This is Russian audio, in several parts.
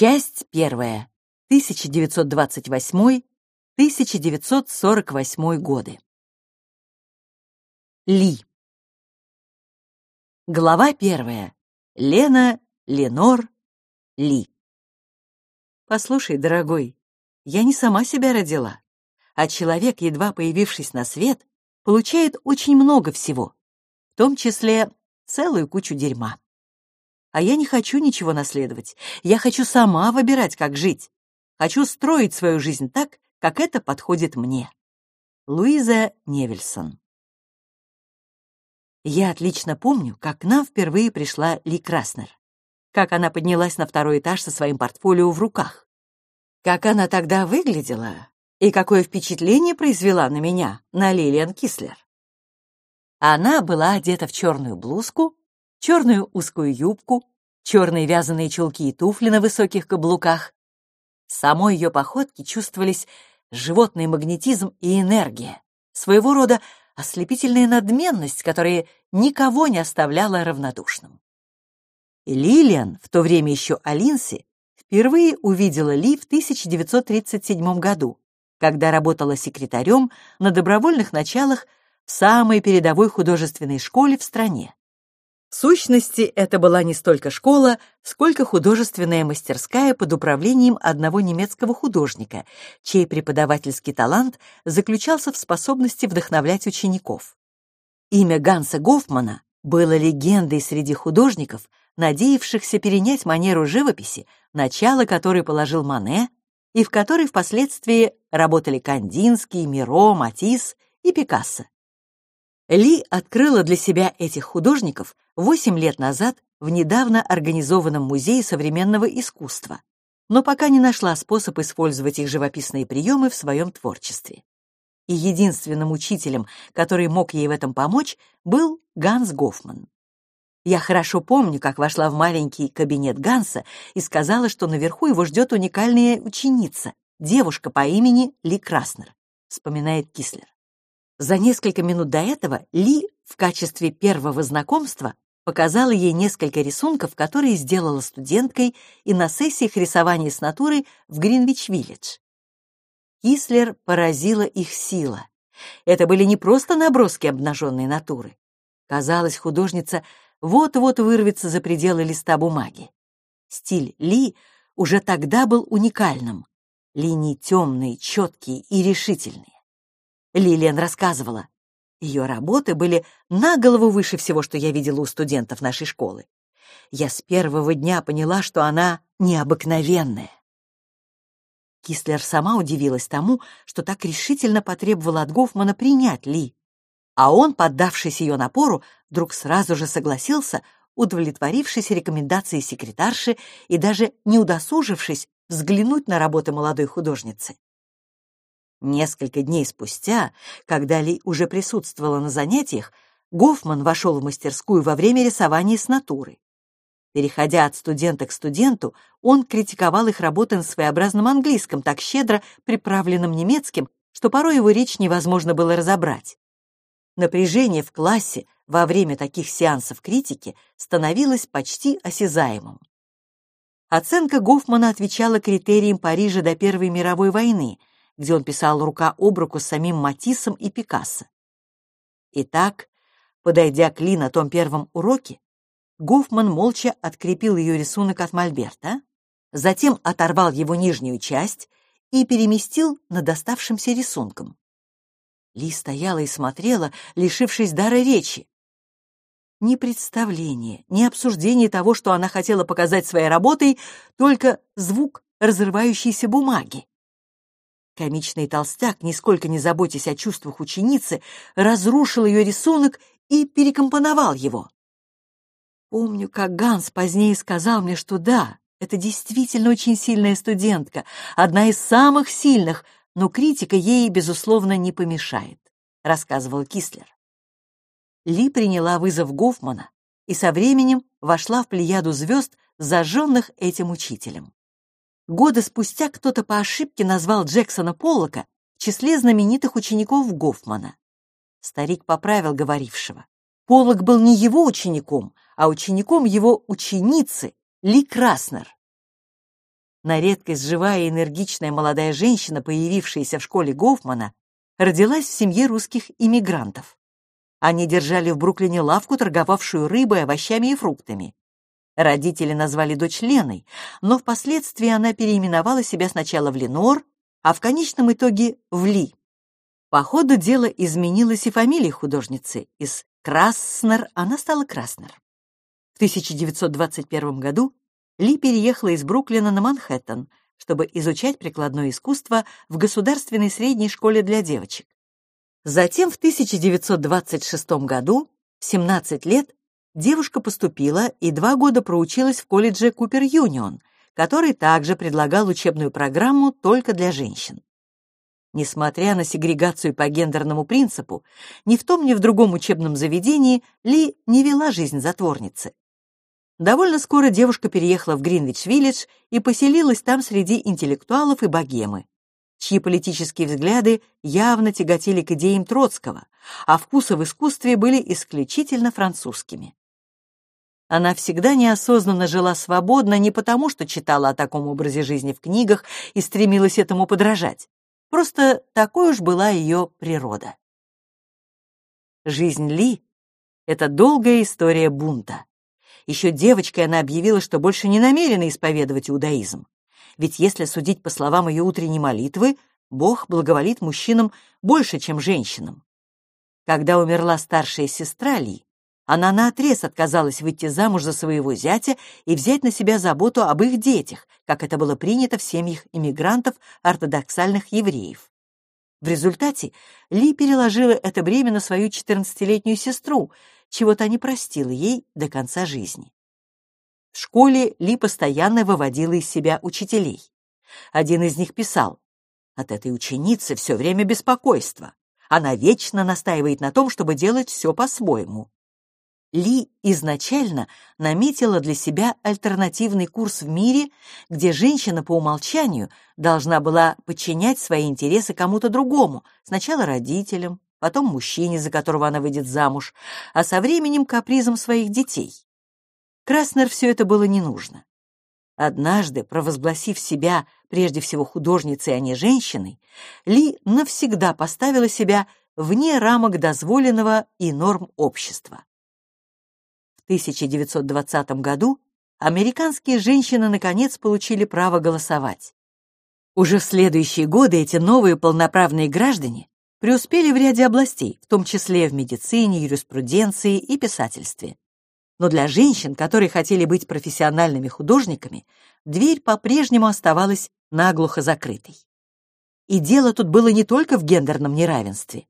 Часть первая. 1928-1948 годы. Ли. Глава первая. Лена, Ленор, Ли. Послушай, дорогой, я не сама себя родила, а человек, едва появившись на свет, получает очень много всего, в том числе целую кучу дерьма. А я не хочу ничего наследовать. Я хочу сама выбирать, как жить. Хочу строить свою жизнь так, как это подходит мне. Луиза Невельсон Я отлично помню, как к нам впервые пришла Ли Краснер. Как она поднялась на второй этаж со своим портфолио в руках. Как она тогда выглядела и какое впечатление произвела на меня, на Лилиан Кислер. Она была одета в черную блузку, черную узкую юбку, черные вязаные чулки и туфли на высоких каблуках. В самой ее походке чувствовались животный магнетизм и энергия, своего рода ослепительная надменность, которая никого не оставляла равнодушным. Лилиан, в то время еще Алинси, впервые увидела Ли в 1937 году, когда работала секретарем на добровольных началах в самой передовой художественной школе в стране. В сущности, это была не столько школа, сколько художественная мастерская под управлением одного немецкого художника, чей преподавательский талант заключался в способности вдохновлять учеников. Имя Ганса Гофмана было легендой среди художников, надеявшихся перенять манеру живописи, начало которой положил Мане, и в которой впоследствии работали Кандинский, Миро, Матисс и Пикассо. Ли открыла для себя этих художников 8 лет назад в недавно организованном музее современного искусства, но пока не нашла способ использовать их живописные приемы в своем творчестве. И единственным учителем, который мог ей в этом помочь, был Ганс Гофман. Я хорошо помню, как вошла в маленький кабинет Ганса и сказала, что наверху его ждет уникальная ученица, девушка по имени Ли Краснер, вспоминает Кислер. За несколько минут до этого Ли в качестве первого знакомства показала ей несколько рисунков, которые сделала студенткой и на сессиях рисования с натуры в Гринвич-Виллидж. Кислер поразила их сила. Это были не просто наброски обнаженной натуры. Казалось, художница вот-вот вырвется за пределы листа бумаги. Стиль Ли уже тогда был уникальным. Линии темные, четкие и решительные. Лилиан рассказывала. Ее работы были на голову выше всего, что я видела у студентов нашей школы. Я с первого дня поняла, что она необыкновенная. Кислер сама удивилась тому, что так решительно потребовала от Гофмана принять Ли. А он, поддавшись ее напору, вдруг сразу же согласился, удовлетворившись рекомендацией секретарши и даже не удосужившись взглянуть на работы молодой художницы. Несколько дней спустя, когда Ли уже присутствовала на занятиях, Гофман вошел в мастерскую во время рисования с натуры. Переходя от студента к студенту, он критиковал их работы на своеобразном английском, так щедро приправленном немецким, что порой его речь невозможно было разобрать. Напряжение в классе во время таких сеансов критики становилось почти осязаемым. Оценка Гофмана отвечала критериям Парижа до Первой мировой войны, где он писал рука об руку с самим Матиссом и Пикассо. Итак, подойдя к Ли на том первом уроке, Гофман молча открепил ее рисунок от мольберта, затем оторвал его нижнюю часть и переместил над оставшимся рисунком. Ли стояла и смотрела, лишившись дара речи. Ни представления, ни обсуждения того, что она хотела показать своей работой, только звук разрывающейся бумаги. Комичный толстяк, нисколько не заботясь о чувствах ученицы, разрушил ее рисунок и перекомпоновал его. Помню, как Ганс позднее сказал мне, что да, это действительно очень сильная студентка, одна из самых сильных, но критика ей, безусловно, не помешает, рассказывал Кислер. Ли приняла вызов Гофмана и со временем вошла в плеяду звезд, зажженных этим учителем. Годы спустя кто-то по ошибке назвал Джексона Поллока в числе знаменитых учеников Гофмана. Старик поправил говорившего. Поллок был не его учеником, а учеником его ученицы Ли Краснер. на редкость живая и энергичная молодая женщина, появившаяся в школе Гофмана, родилась в семье русских иммигрантов. Они держали в Бруклине лавку, торговавшую рыбой, овощами и фруктами. Родители назвали дочь Леной, но впоследствии она переименовала себя сначала в Ленор, а в конечном итоге в Ли. По ходу дела изменилась и фамилия художницы. Из Краснер она стала Краснер. В 1921 году Ли переехала из Бруклина на Манхэттен, чтобы изучать прикладное искусство в Государственной средней школе для девочек. Затем в 1926 году, в 17 лет, девушка поступила и два года проучилась в колледже Купер-Юнион, который также предлагал учебную программу только для женщин. Несмотря на сегрегацию по гендерному принципу, ни в том, ни в другом учебном заведении Ли не вела жизнь затворницы. Довольно скоро девушка переехала в Гринвич-Виллидж и поселилась там среди интеллектуалов и богемы, чьи политические взгляды явно тяготели к идеям Троцкого, а вкусы в искусстве были исключительно французскими. Она всегда неосознанно жила свободно не потому, что читала о таком образе жизни в книгах и стремилась этому подражать. Просто такой уж была ее природа. Жизнь Ли — это долгая история бунта. Еще девочкой она объявила, что больше не намерена исповедовать иудаизм. Ведь если судить по словам ее утренней молитвы, Бог благоволит мужчинам больше, чем женщинам. Когда умерла старшая сестра Ли, она наотрез отказалась выйти замуж за своего зятя и взять на себя заботу об их детях, как это было принято в семьях иммигрантов ортодоксальных евреев. В результате Ли переложила это бремя на свою 14-летнюю сестру, чего-то не простила ей до конца жизни. В школе Ли постоянно выводила из себя учителей. Один из них писал, «От этой ученицы все время беспокойство. Она вечно настаивает на том, чтобы делать все по-своему». Ли изначально наметила для себя альтернативный курс в мире, где женщина по умолчанию должна была подчинять свои интересы кому-то другому, сначала родителям, потом мужчине, за которого она выйдет замуж, а со временем капризом своих детей. Краснер все это было не нужно. Однажды, провозгласив себя прежде всего художницей, а не женщиной, Ли навсегда поставила себя вне рамок дозволенного и норм общества. В 1920 году американские женщины наконец получили право голосовать. Уже в следующие годы эти новые полноправные граждане преуспели в ряде областей, в том числе в медицине, юриспруденции и писательстве. Но для женщин, которые хотели быть профессиональными художниками, дверь по-прежнему оставалась наглухо закрытой. И дело тут было не только в гендерном неравенстве.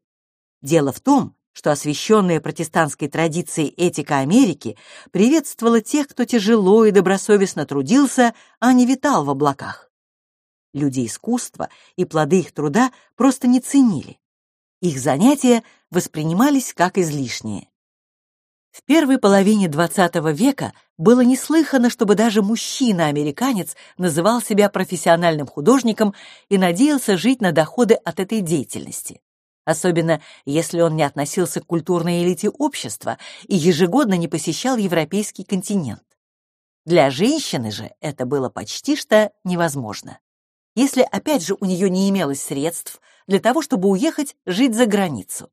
Дело в том, что освященная протестантской традицией этика Америки приветствовала тех, кто тяжело и добросовестно трудился, а не витал в облаках. Люди искусства и плоды их труда просто не ценили. Их занятия воспринимались как излишние. В первой половине XX века было неслыхано, чтобы даже мужчина-американец называл себя профессиональным художником и надеялся жить на доходы от этой деятельности. Особенно если он не относился к культурной элите общества и ежегодно не посещал европейский континент. Для женщины же это было почти что невозможно. Если опять же у нее не имелось средств для того, чтобы уехать жить за границу.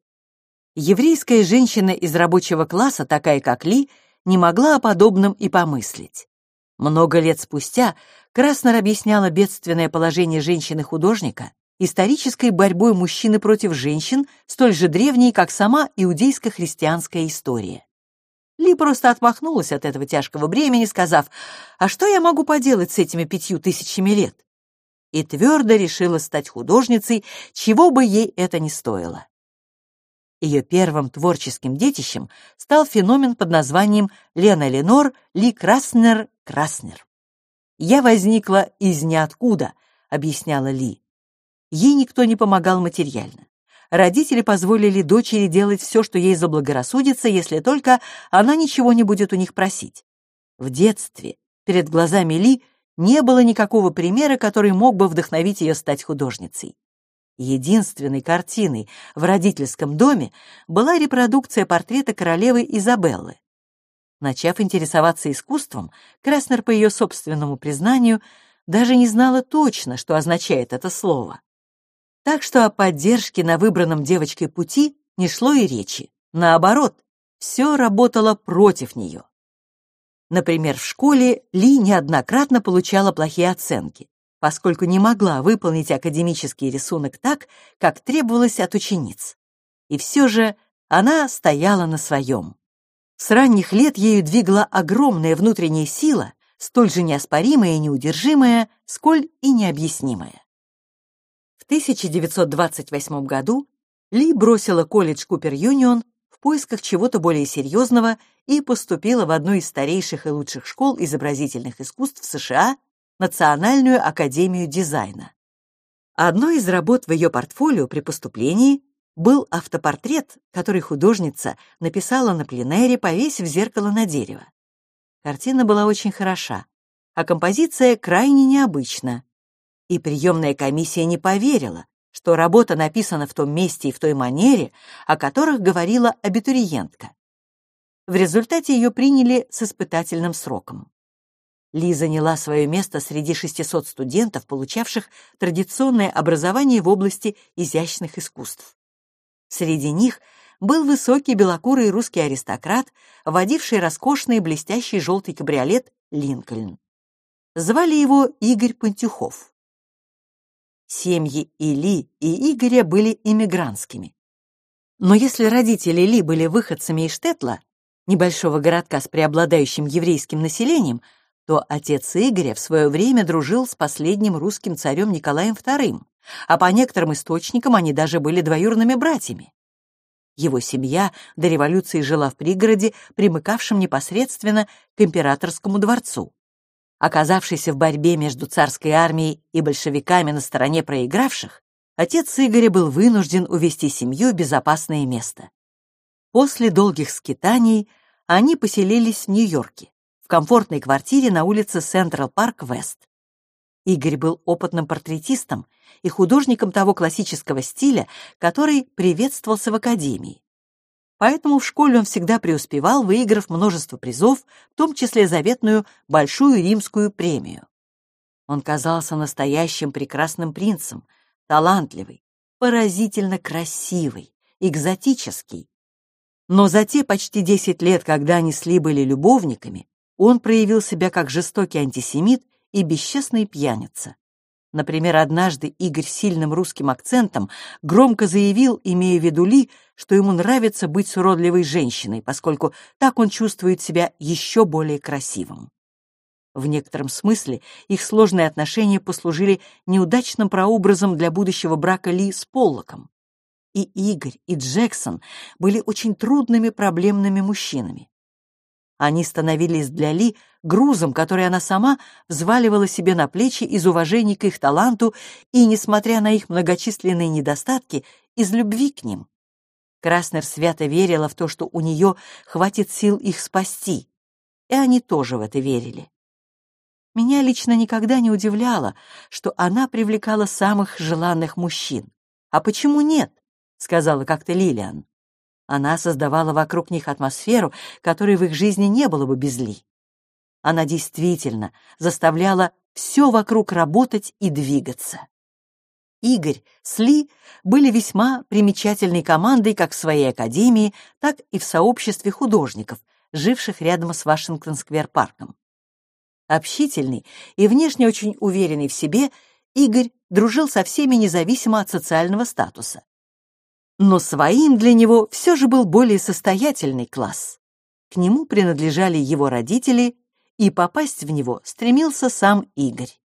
Еврейская женщина из рабочего класса, такая как Ли, не могла о подобном и помыслить. Много лет спустя Краснер объясняла бедственное положение женщины-художника исторической борьбой мужчины против женщин, столь же древней, как сама иудейско-христианская история. Ли просто отмахнулась от этого тяжкого бремени, сказав, «А что я могу поделать с этими пятью тысячами лет?» и твердо решила стать художницей, чего бы ей это ни стоило. Ее первым творческим детищем стал феномен под названием Лена Ленор Ли Краснер Краснер. «Я возникла из ниоткуда», — объясняла Ли. Ей никто не помогал материально. Родители позволили дочери делать все, что ей заблагорассудится, если только она ничего не будет у них просить. В детстве перед глазами Ли не было никакого примера, который мог бы вдохновить ее стать художницей. Единственной картиной в родительском доме была репродукция портрета королевы Изабеллы. Начав интересоваться искусством, Краснер, по ее собственному признанию, даже не знала точно, что означает это слово. Так что о поддержке на выбранном девочкой пути не шло и речи. Наоборот, все работало против нее. Например, в школе Ли неоднократно получала плохие оценки, поскольку не могла выполнить академический рисунок так, как требовалось от учениц. И все же она стояла на своем. С ранних лет ею двигала огромная внутренняя сила, столь же неоспоримая и неудержимая, сколь и необъяснимая. В 1928 году Ли бросила колледж Купер-Юнион в поисках чего-то более серьезного и поступила в одну из старейших и лучших школ изобразительных искусств США, Национальную академию дизайна. Одной из работ в ее портфолио при поступлении был автопортрет, который художница написала на пленэре, повесив зеркало на дерево. Картина была очень хороша, а композиция крайне необычна. И приемная комиссия не поверила, что работа написана в том месте и в той манере, о которых говорила абитуриентка. В результате ее приняли с испытательным сроком. Ли заняла свое место среди 600 студентов, получавших традиционное образование в области изящных искусств. Среди них был высокий белокурый русский аристократ, водивший роскошный блестящий желтый кабриолет «Линкольн». Звали его Игорь Пантюхов. Семьи Или и Игоря были иммигрантскими. Но если родители Ли были выходцами из Штетла, небольшого городка с преобладающим еврейским населением, то отец Игоря в свое время дружил с последним русским царем Николаем II, а по некоторым источникам они даже были двоюродными братьями. Его семья до революции жила в пригороде, примыкавшем непосредственно к императорскому дворцу. Оказавшийся в борьбе между царской армией и большевиками на стороне проигравших, отец Игоря был вынужден увести семью в безопасное место. После долгих скитаний они поселились в Нью-Йорке, в комфортной квартире на улице Централ Парк Вест. Игорь был опытным портретистом и художником того классического стиля, который приветствовался в академии. Поэтому в школе он всегда преуспевал, выиграв множество призов, в том числе заветную Большую Римскую премию. Он казался настоящим прекрасным принцем, талантливый, поразительно красивый, экзотический. Но за те почти десять лет, когда они с Ли были любовниками, он проявил себя как жестокий антисемит и бесчестный пьяница. Например, однажды Игорь сильным русским акцентом громко заявил, имея в виду Ли, что ему нравится быть с женщиной, поскольку так он чувствует себя еще более красивым. В некотором смысле их сложные отношения послужили неудачным прообразом для будущего брака Ли с Поллоком. И Игорь, и Джексон были очень трудными проблемными мужчинами. Они становились для Ли грузом, который она сама взваливала себе на плечи из уважения к их таланту и, несмотря на их многочисленные недостатки, из любви к ним. Краснер свято верила в то, что у нее хватит сил их спасти, и они тоже в это верили. Меня лично никогда не удивляло, что она привлекала самых желанных мужчин. «А почему нет?» — сказала как-то Лилиан. Она создавала вокруг них атмосферу, которой в их жизни не было бы без Ли. Она действительно заставляла все вокруг работать и двигаться. Игорь с Ли были весьма примечательной командой как в своей академии, так и в сообществе художников, живших рядом с Вашингтон-сквер-парком. Общительный и внешне очень уверенный в себе, Игорь дружил со всеми независимо от социального статуса но своим для него все же был более состоятельный класс. К нему принадлежали его родители, и попасть в него стремился сам Игорь.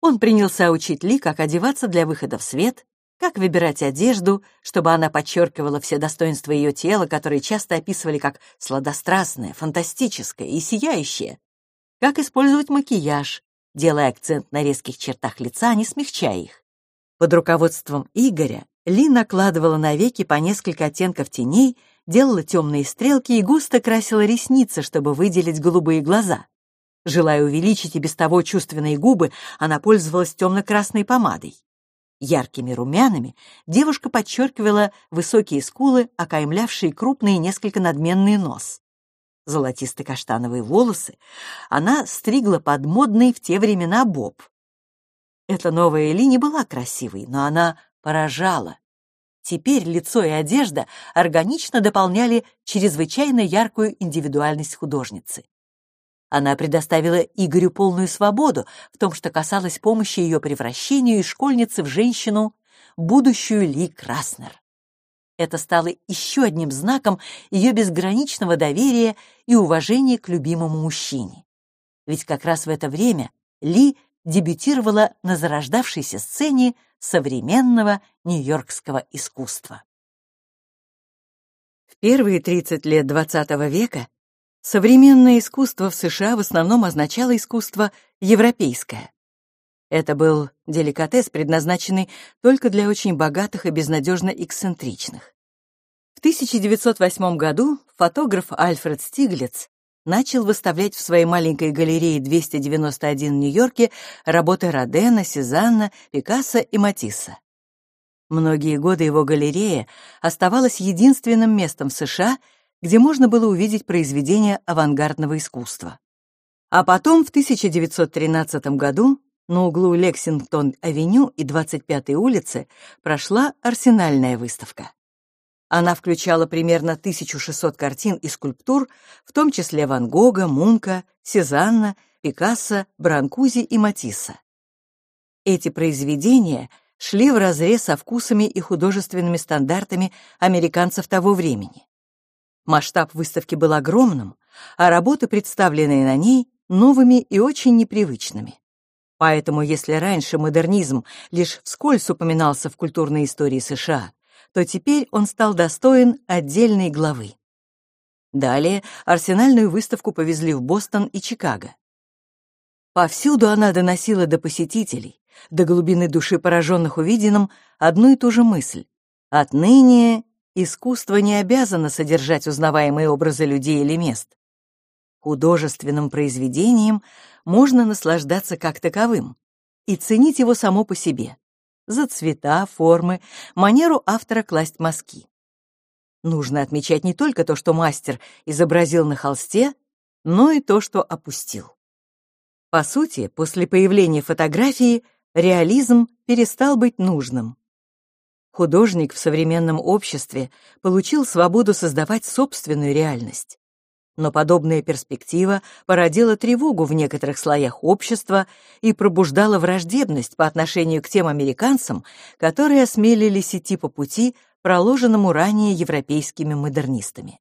Он принялся учить Ли, как одеваться для выхода в свет, как выбирать одежду, чтобы она подчеркивала все достоинства ее тела, которые часто описывали как сладострастное, фантастическое и сияющее, как использовать макияж, делая акцент на резких чертах лица, не смягчая их. Под руководством Игоря ли накладывала на веки по несколько оттенков теней, делала темные стрелки и густо красила ресницы, чтобы выделить голубые глаза. Желая увеличить и без того чувственные губы, она пользовалась темно-красной помадой. Яркими румянами девушка подчеркивала высокие скулы, окаймлявшие крупный и несколько надменный нос. Золотисто-каштановые волосы она стригла под модный в те времена боб. Эта новая Ли не была красивой, но она поражала. Теперь лицо и одежда органично дополняли чрезвычайно яркую индивидуальность художницы. Она предоставила Игорю полную свободу в том, что касалось помощи ее превращению из школьницы в женщину, будущую Ли Краснер. Это стало еще одним знаком ее безграничного доверия и уважения к любимому мужчине. Ведь как раз в это время Ли дебютировала на зарождавшейся сцене современного нью-йоркского искусства. В первые 30 лет XX века современное искусство в США в основном означало искусство европейское. Это был деликатес, предназначенный только для очень богатых и безнадежно эксцентричных. В 1908 году фотограф Альфред Стиглиц начал выставлять в своей маленькой галерее 291 в Нью-Йорке работы Родена, Сезанна, Пикассо и Матисса. Многие годы его галерея оставалась единственным местом в США, где можно было увидеть произведения авангардного искусства. А потом, в 1913 году, на углу Лексингтон-авеню и 25-й улицы прошла арсенальная выставка. Она включала примерно 1600 картин и скульптур, в том числе Ван Гога, Мунка, Сезанна, Пикассо, Бранкузи и Матисса. Эти произведения шли вразрез со вкусами и художественными стандартами американцев того времени. Масштаб выставки был огромным, а работы, представленные на ней, новыми и очень непривычными. Поэтому, если раньше модернизм лишь вскользь упоминался в культурной истории США, то теперь он стал достоин отдельной главы. Далее арсенальную выставку повезли в Бостон и Чикаго. Повсюду она доносила до посетителей, до глубины души пораженных увиденным, одну и ту же мысль. Отныне искусство не обязано содержать узнаваемые образы людей или мест. Художественным произведением можно наслаждаться как таковым и ценить его само по себе за цвета, формы, манеру автора класть мазки. Нужно отмечать не только то, что мастер изобразил на холсте, но и то, что опустил. По сути, после появления фотографии реализм перестал быть нужным. Художник в современном обществе получил свободу создавать собственную реальность но подобная перспектива породила тревогу в некоторых слоях общества и пробуждала враждебность по отношению к тем американцам, которые осмелились идти по пути, проложенному ранее европейскими модернистами.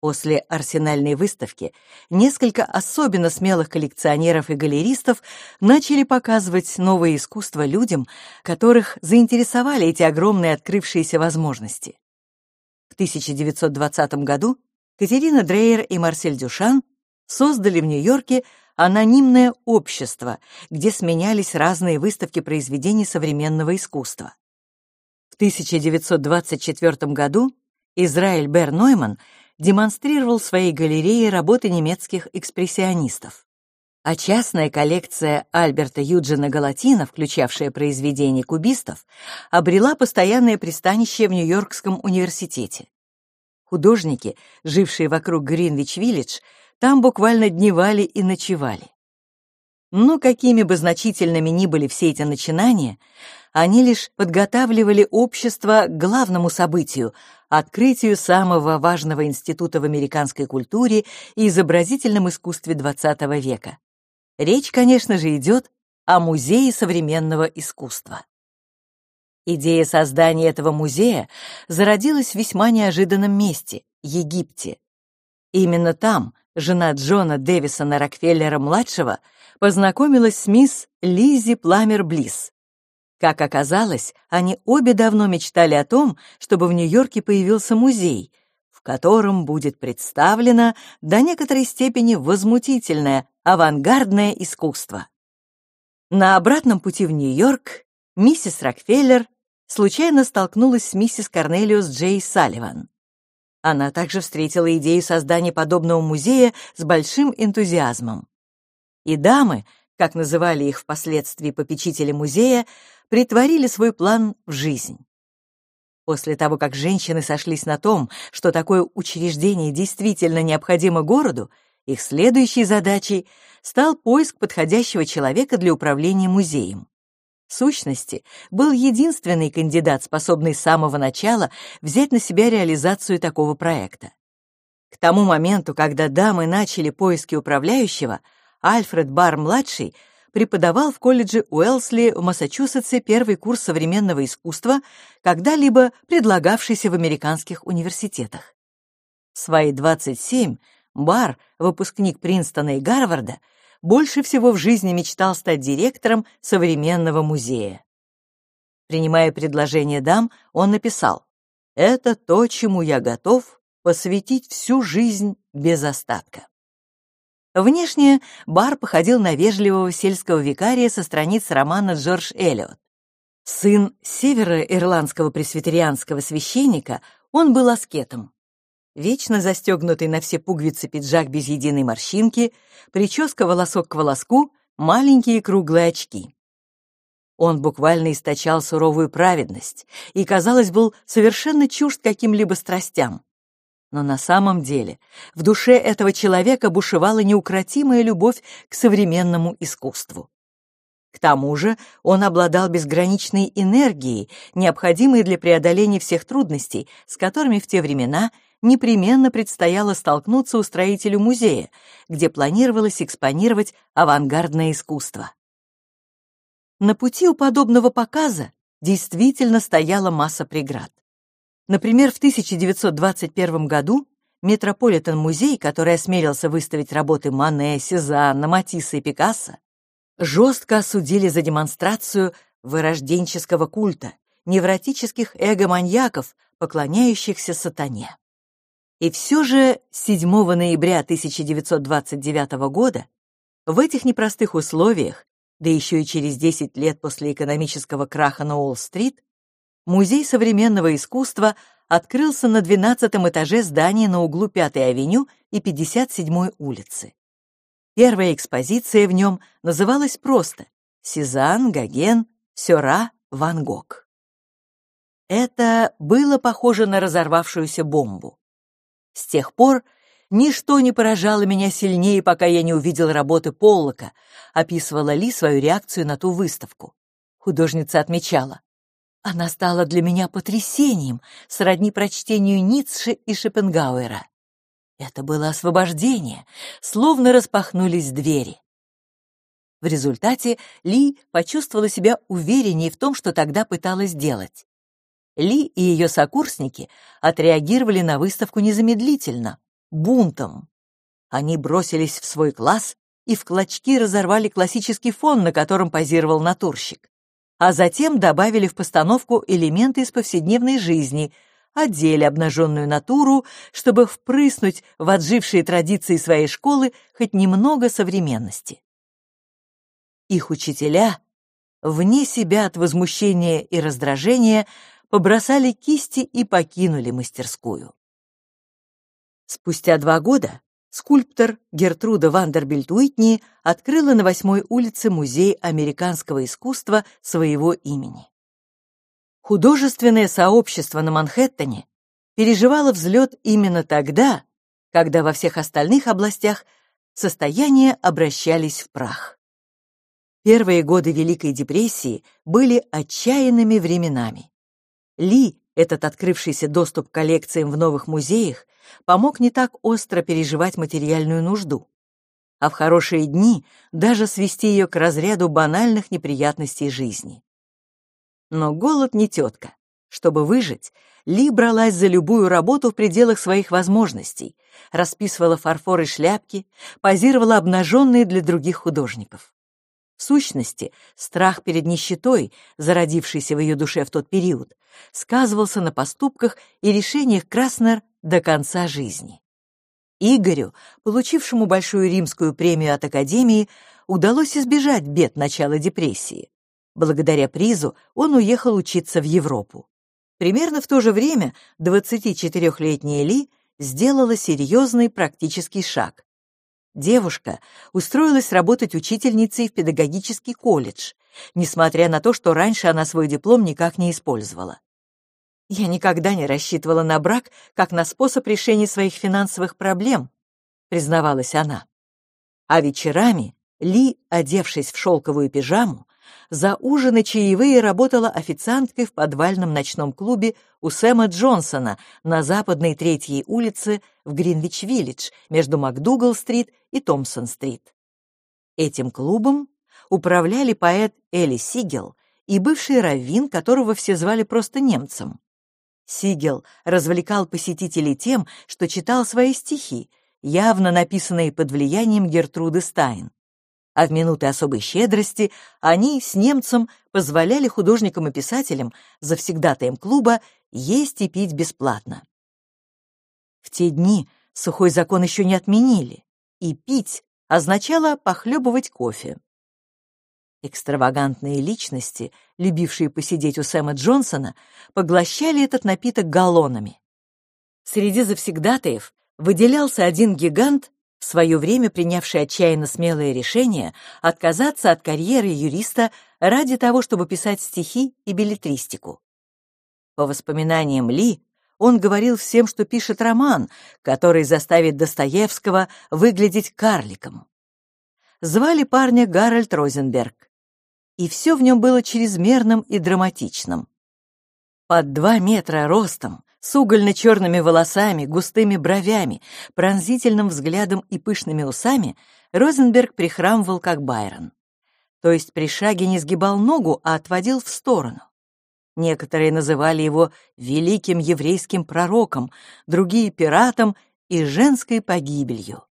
После арсенальной выставки несколько особенно смелых коллекционеров и галеристов начали показывать новое искусство людям, которых заинтересовали эти огромные открывшиеся возможности. В 1920 году Катерина Дрейер и Марсель Дюшан создали в Нью-Йорке анонимное общество, где сменялись разные выставки произведений современного искусства. В 1924 году Израиль Бер Нойман демонстрировал в своей галерее работы немецких экспрессионистов. А частная коллекция Альберта Юджина Галатина, включавшая произведения кубистов, обрела постоянное пристанище в Нью-Йоркском университете. Художники, жившие вокруг Гринвич-Виллидж, там буквально дневали и ночевали. Но какими бы значительными ни были все эти начинания, они лишь подготавливали общество к главному событию — открытию самого важного института в американской культуре и изобразительном искусстве XX века. Речь, конечно же, идет о Музее современного искусства. Идея создания этого музея зародилась в весьма неожиданном месте — Египте. Именно там жена Джона Дэвисона Рокфеллера-младшего познакомилась с мисс Лизи Пламер-Блисс. Как оказалось, они обе давно мечтали о том, чтобы в Нью-Йорке появился музей, в котором будет представлено до некоторой степени возмутительное авангардное искусство. На обратном пути в Нью-Йорк миссис Рокфеллер случайно столкнулась с миссис Корнелиус Джей Салливан. Она также встретила идею создания подобного музея с большим энтузиазмом. И дамы, как называли их впоследствии попечители музея, притворили свой план в жизнь. После того, как женщины сошлись на том, что такое учреждение действительно необходимо городу, их следующей задачей стал поиск подходящего человека для управления музеем. В сущности, был единственный кандидат, способный с самого начала взять на себя реализацию такого проекта. К тому моменту, когда дамы начали поиски управляющего, Альфред Бар-младший преподавал в колледже Уэлсли в Массачусетсе первый курс современного искусства, когда-либо предлагавшийся в американских университетах. В свои 27 Бар, выпускник Принстона и Гарварда, больше всего в жизни мечтал стать директором современного музея. Принимая предложение дам, он написал «Это то, чему я готов посвятить всю жизнь без остатка». Внешне Бар походил на вежливого сельского викария со страниц романа Джордж Эллиот. Сын североирландского пресвитерианского священника, он был аскетом. Вечно застегнутый на все пуговицы пиджак без единой морщинки, прическа волосок к волоску, маленькие круглые очки. Он буквально источал суровую праведность и, казалось, был совершенно чужд каким-либо страстям. Но на самом деле в душе этого человека бушевала неукротимая любовь к современному искусству. К тому же он обладал безграничной энергией, необходимой для преодоления всех трудностей, с которыми в те времена непременно предстояло столкнуться устроителю музея, где планировалось экспонировать авангардное искусство. На пути у подобного показа действительно стояла масса преград. Например, в 1921 году Метрополитен-музей, который осмелился выставить работы Мане, Сезанна, Матисса и Пикассо, жестко осудили за демонстрацию вырожденческого культа, невротических эго-маньяков, поклоняющихся сатане. И все же 7 ноября 1929 года в этих непростых условиях, да еще и через 10 лет после экономического краха на Уолл-стрит, Музей современного искусства открылся на 12 этаже здания на углу 5-й авеню и 57-й улицы. Первая экспозиция в нем называлась просто «Сезанн, Гоген, Сёра, Ван Гог». Это было похоже на разорвавшуюся бомбу. С тех пор ничто не поражало меня сильнее, пока я не увидел работы Поллока, описывала Ли свою реакцию на ту выставку. Художница отмечала, она стала для меня потрясением, сродни прочтению Ницше и Шопенгауэра. Это было освобождение, словно распахнулись двери. В результате Ли почувствовала себя увереннее в том, что тогда пыталась делать. Ли и ее сокурсники отреагировали на выставку незамедлительно, бунтом. Они бросились в свой класс и в клочки разорвали классический фон, на котором позировал натурщик а затем добавили в постановку элементы из повседневной жизни, одели обнаженную натуру, чтобы впрыснуть в отжившие традиции своей школы хоть немного современности. Их учителя, вне себя от возмущения и раздражения, побросали кисти и покинули мастерскую. Спустя два года скульптор Гертруда Вандербильт Уитни открыла на восьмой улице Музей американского искусства своего имени. Художественное сообщество на Манхэттене переживало взлет именно тогда, когда во всех остальных областях состояния обращались в прах. Первые годы Великой депрессии были отчаянными временами. Ли, этот открывшийся доступ к коллекциям в новых музеях, помог не так остро переживать материальную нужду, а в хорошие дни даже свести ее к разряду банальных неприятностей жизни. Но голод не тетка. Чтобы выжить, Ли бралась за любую работу в пределах своих возможностей, расписывала фарфор и шляпки, позировала обнаженные для других художников. В сущности, страх перед нищетой, зародившийся в ее душе в тот период, сказывался на поступках и решениях Краснер до конца жизни. Игорю, получившему большую римскую премию от Академии, удалось избежать бед начала депрессии. Благодаря призу он уехал учиться в Европу. Примерно в то же время 24-летняя Ли сделала серьезный практический шаг. Девушка устроилась работать учительницей в педагогический колледж, несмотря на то, что раньше она свой диплом никак не использовала. Я никогда не рассчитывала на брак как на способ решения своих финансовых проблем, признавалась она. А вечерами Ли, одевшись в шелковую пижаму, за ужин и чаевые работала официанткой в подвальном ночном клубе у Сэма Джонсона на западной третьей улице в Гринвич-Виллидж между МакДугал-стрит и Томпсон-стрит. Этим клубом управляли поэт Элли Сигел и бывший раввин, которого все звали просто немцем. Сигел развлекал посетителей тем, что читал свои стихи, явно написанные под влиянием Гертруды Стайн а в минуты особой щедрости они с немцем позволяли художникам и писателям, завсегдатаем клуба, есть и пить бесплатно. В те дни сухой закон еще не отменили, и пить означало похлебывать кофе. Экстравагантные личности, любившие посидеть у Сэма Джонсона, поглощали этот напиток галлонами. Среди завсегдатаев выделялся один гигант в свое время принявший отчаянно смелое решение отказаться от карьеры юриста ради того, чтобы писать стихи и билетристику. По воспоминаниям Ли, он говорил всем, что пишет роман, который заставит Достоевского выглядеть карликом. Звали парня Гарольд Розенберг, и все в нем было чрезмерным и драматичным. Под два метра ростом, с угольно-черными волосами, густыми бровями, пронзительным взглядом и пышными усами, Розенберг прихрамывал, как Байрон. То есть при шаге не сгибал ногу, а отводил в сторону. Некоторые называли его великим еврейским пророком, другие — пиратом и женской погибелью.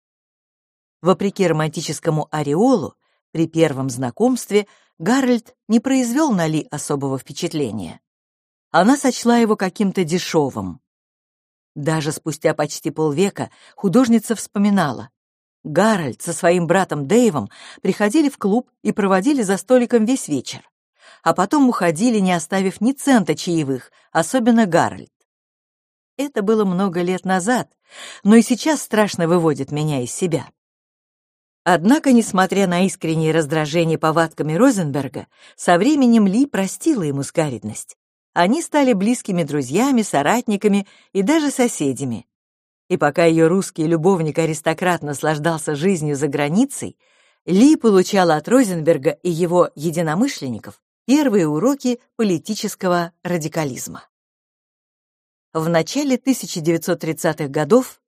Вопреки романтическому ореолу, при первом знакомстве Гарольд не произвел на Ли особого впечатления она сочла его каким-то дешевым. Даже спустя почти полвека художница вспоминала. Гарольд со своим братом Дэйвом приходили в клуб и проводили за столиком весь вечер, а потом уходили, не оставив ни цента чаевых, особенно Гарольд. Это было много лет назад, но и сейчас страшно выводит меня из себя. Однако, несмотря на искреннее раздражение повадками Розенберга, со временем Ли простила ему скаредность. Они стали близкими друзьями, соратниками и даже соседями. И пока ее русский любовник-аристократ наслаждался жизнью за границей, Ли получала от Розенберга и его единомышленников первые уроки политического радикализма. В начале 1930-х годов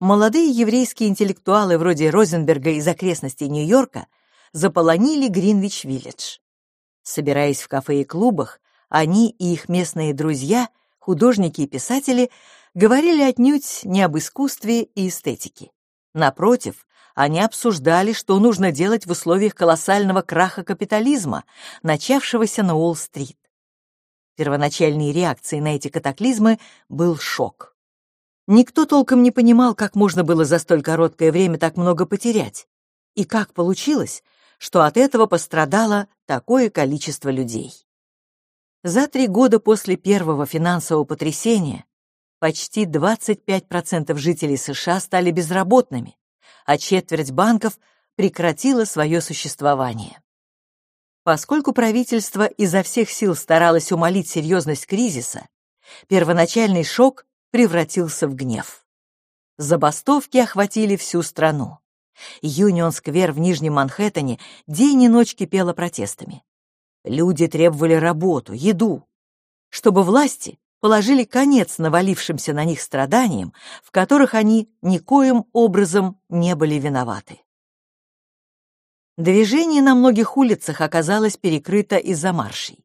молодые еврейские интеллектуалы вроде Розенберга из окрестностей Нью-Йорка заполонили Гринвич-Виллидж. Собираясь в кафе и клубах, они и их местные друзья, художники и писатели, говорили отнюдь не об искусстве и эстетике. Напротив, они обсуждали, что нужно делать в условиях колоссального краха капитализма, начавшегося на Уолл-стрит. Первоначальной реакцией на эти катаклизмы был шок. Никто толком не понимал, как можно было за столь короткое время так много потерять, и как получилось, что от этого пострадало такое количество людей. За три года после первого финансового потрясения почти 25% жителей США стали безработными, а четверть банков прекратила свое существование. Поскольку правительство изо всех сил старалось умолить серьезность кризиса, первоначальный шок превратился в гнев. Забастовки охватили всю страну. Юнион-сквер в Нижнем Манхэттене день и ночь кипела протестами. Люди требовали работу, еду, чтобы власти положили конец навалившимся на них страданиям, в которых они никоим образом не были виноваты. Движение на многих улицах оказалось перекрыто из-за маршей.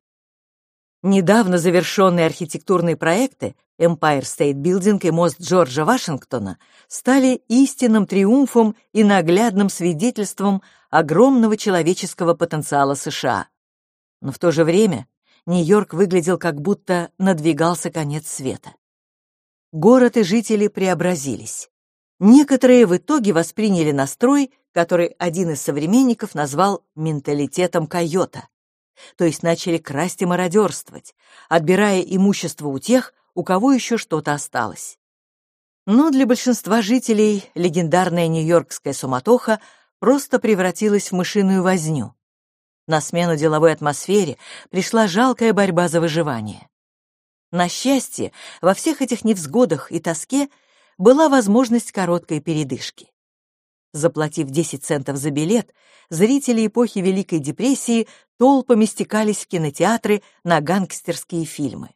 Недавно завершенные архитектурные проекты Empire State Building и мост Джорджа Вашингтона стали истинным триумфом и наглядным свидетельством огромного человеческого потенциала США но в то же время Нью-Йорк выглядел как будто надвигался конец света. Город и жители преобразились. Некоторые в итоге восприняли настрой, который один из современников назвал менталитетом койота, то есть начали красть и мародерствовать, отбирая имущество у тех, у кого еще что-то осталось. Но для большинства жителей легендарная нью-йоркская суматоха просто превратилась в мышиную возню. На смену деловой атмосфере пришла жалкая борьба за выживание. На счастье, во всех этих невзгодах и тоске была возможность короткой передышки. Заплатив 10 центов за билет, зрители эпохи Великой депрессии толпами стекались в кинотеатры на гангстерские фильмы.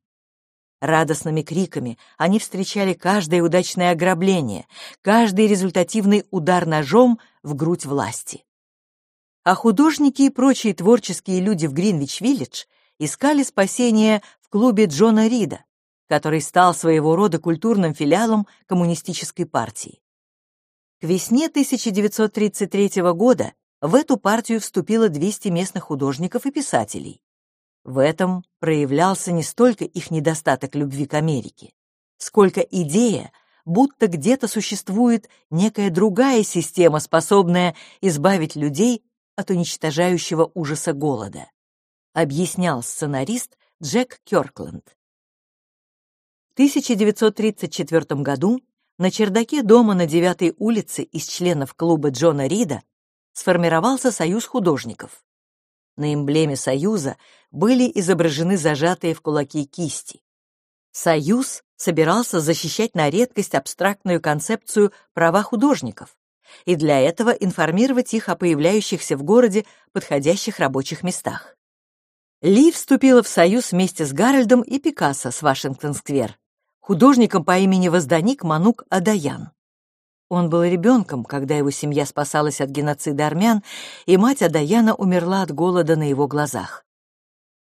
Радостными криками они встречали каждое удачное ограбление, каждый результативный удар ножом в грудь власти. А художники и прочие творческие люди в Гринвич-Виллидж искали спасения в клубе Джона Рида, который стал своего рода культурным филиалом коммунистической партии. К весне 1933 года в эту партию вступило 200 местных художников и писателей. В этом проявлялся не столько их недостаток любви к Америке, сколько идея, будто где-то существует некая другая система, способная избавить людей от уничтожающего ужаса голода, объяснял сценарист Джек Кёркленд. В 1934 году на чердаке дома на 9 улице из членов клуба Джона Рида сформировался союз художников. На эмблеме Союза были изображены зажатые в кулаки кисти. Союз собирался защищать на редкость абстрактную концепцию права художников и для этого информировать их о появляющихся в городе подходящих рабочих местах. Ли вступила в союз вместе с Гарольдом и Пикассо с Вашингтон-сквер, художником по имени Возданик Манук Адаян. Он был ребенком, когда его семья спасалась от геноцида армян, и мать Адаяна умерла от голода на его глазах.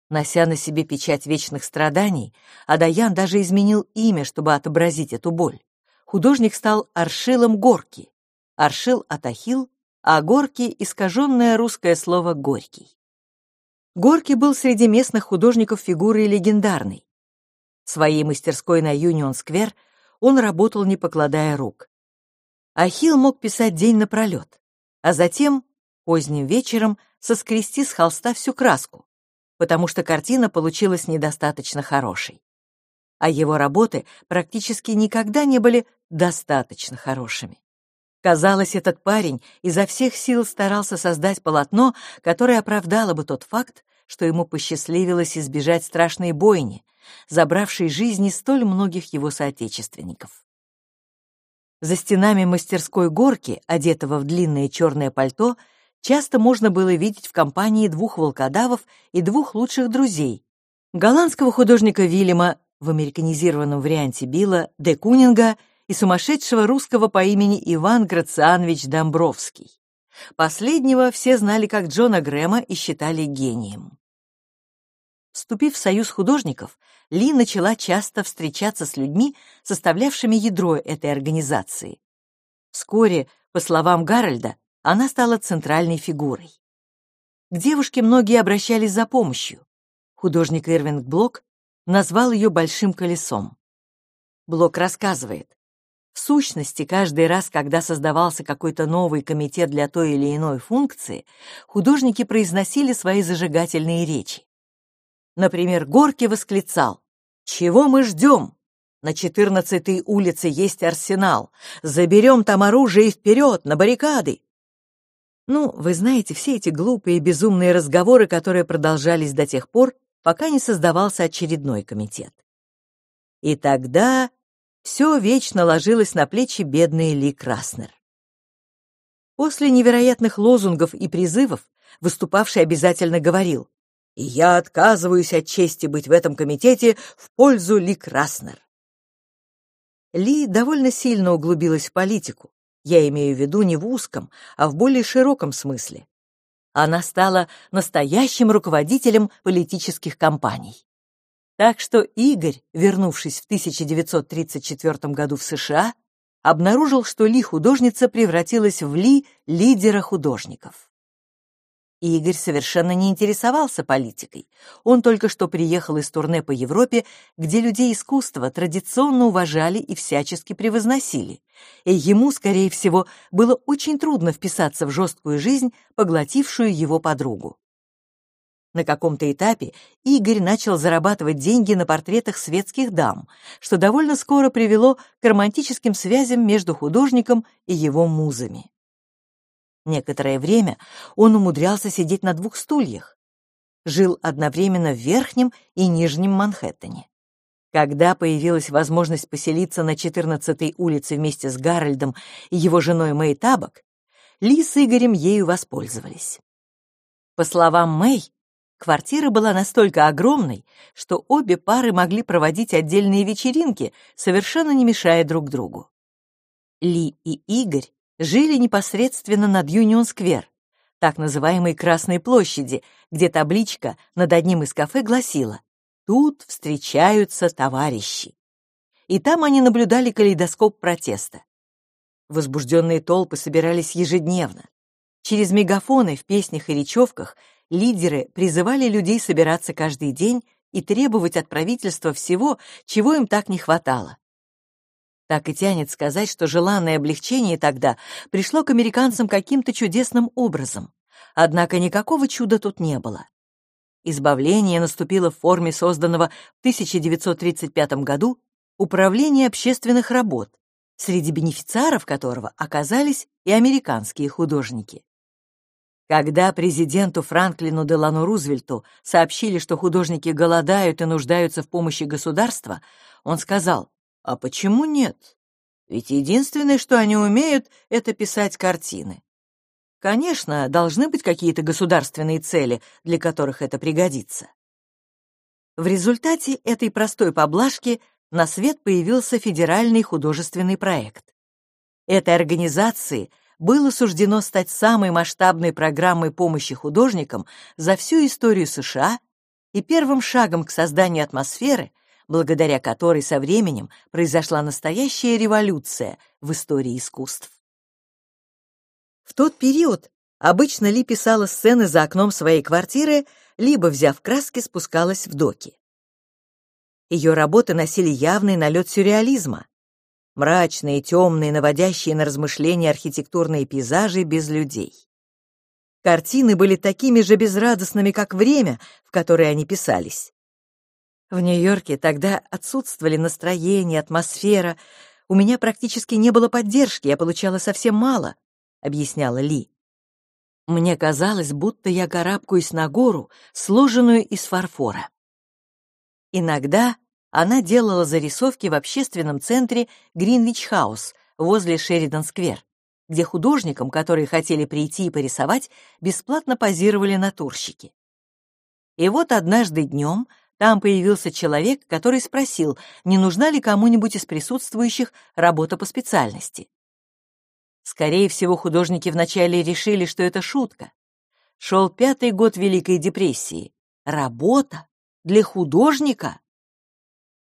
Нося на себе печать вечных страданий, Адаян даже изменил имя, чтобы отобразить эту боль. Художник стал Аршилом Горки. Аршил Атахил, а Горки — искаженное русское слово «горький». Горки был среди местных художников фигурой легендарной. В своей мастерской на Юнион-сквер он работал, не покладая рук. Ахилл мог писать день напролет, а затем, поздним вечером, соскрести с холста всю краску, потому что картина получилась недостаточно хорошей. А его работы практически никогда не были достаточно хорошими. Казалось, этот парень изо всех сил старался создать полотно, которое оправдало бы тот факт, что ему посчастливилось избежать страшной бойни, забравшей жизни столь многих его соотечественников. За стенами мастерской горки, одетого в длинное черное пальто, часто можно было видеть в компании двух волкодавов и двух лучших друзей. Голландского художника Вильяма в американизированном варианте Билла де Кунинга и сумасшедшего русского по имени Иван Грацианович Домбровский. Последнего все знали как Джона Грэма и считали гением. Вступив в союз художников, Ли начала часто встречаться с людьми, составлявшими ядро этой организации. Вскоре, по словам Гарольда, она стала центральной фигурой. К девушке многие обращались за помощью. Художник Ирвинг Блок назвал ее «большим колесом». Блок рассказывает, в сущности, каждый раз, когда создавался какой-то новый комитет для той или иной функции, художники произносили свои зажигательные речи. Например, Горки восклицал «Чего мы ждем? На четырнадцатой улице есть арсенал. Заберем там оружие и вперед, на баррикады!» Ну, вы знаете, все эти глупые и безумные разговоры, которые продолжались до тех пор, пока не создавался очередной комитет. И тогда все вечно ложилось на плечи бедной Ли Краснер. После невероятных лозунгов и призывов выступавший обязательно говорил и я отказываюсь от чести быть в этом комитете в пользу Ли Краснер. Ли довольно сильно углубилась в политику. Я имею в виду не в узком, а в более широком смысле. Она стала настоящим руководителем политических кампаний. Так что Игорь, вернувшись в 1934 году в США, обнаружил, что Ли художница превратилась в Ли лидера художников. Игорь совершенно не интересовался политикой. Он только что приехал из турне по Европе, где людей искусства традиционно уважали и всячески превозносили. И ему, скорее всего, было очень трудно вписаться в жесткую жизнь, поглотившую его подругу. На каком-то этапе Игорь начал зарабатывать деньги на портретах светских дам, что довольно скоро привело к романтическим связям между художником и его музами. Некоторое время он умудрялся сидеть на двух стульях. Жил одновременно в Верхнем и Нижнем Манхэттене. Когда появилась возможность поселиться на 14-й улице вместе с Гарольдом и его женой Мэй Табак, Ли с Игорем ею воспользовались. По словам Мэй, квартира была настолько огромной, что обе пары могли проводить отдельные вечеринки, совершенно не мешая друг другу. Ли и Игорь жили непосредственно над Юнион-сквер, так называемой Красной площади, где табличка над одним из кафе гласила «Тут встречаются товарищи». И там они наблюдали калейдоскоп протеста. Возбужденные толпы собирались ежедневно. Через мегафоны в песнях и речевках лидеры призывали людей собираться каждый день и требовать от правительства всего, чего им так не хватало. Так и тянет сказать, что желанное облегчение тогда пришло к американцам каким-то чудесным образом. Однако никакого чуда тут не было. Избавление наступило в форме созданного в 1935 году Управления общественных работ, среди бенефициаров которого оказались и американские художники. Когда президенту Франклину Делану Рузвельту сообщили, что художники голодают и нуждаются в помощи государства, он сказал, «А почему нет? Ведь единственное, что они умеют, это писать картины. Конечно, должны быть какие-то государственные цели, для которых это пригодится». В результате этой простой поблажки на свет появился федеральный художественный проект. Этой организации – было суждено стать самой масштабной программой помощи художникам за всю историю США и первым шагом к созданию атмосферы, благодаря которой со временем произошла настоящая революция в истории искусств. В тот период обычно Ли писала сцены за окном своей квартиры, либо, взяв краски, спускалась в доки. Ее работы носили явный налет сюрреализма, мрачные, темные, наводящие на размышления архитектурные пейзажи без людей. Картины были такими же безрадостными, как время, в которое они писались. В Нью-Йорке тогда отсутствовали настроение, атмосфера. У меня практически не было поддержки, я получала совсем мало, объясняла Ли. Мне казалось, будто я карабкаюсь на гору, сложенную из фарфора. Иногда она делала зарисовки в общественном центре Гринвич-хаус возле Шеридан-сквер, где художникам, которые хотели прийти и порисовать, бесплатно позировали натурщики. И вот однажды днем там появился человек, который спросил, не нужна ли кому-нибудь из присутствующих работа по специальности. Скорее всего, художники вначале решили, что это шутка. Шел пятый год Великой депрессии. Работа? Для художника?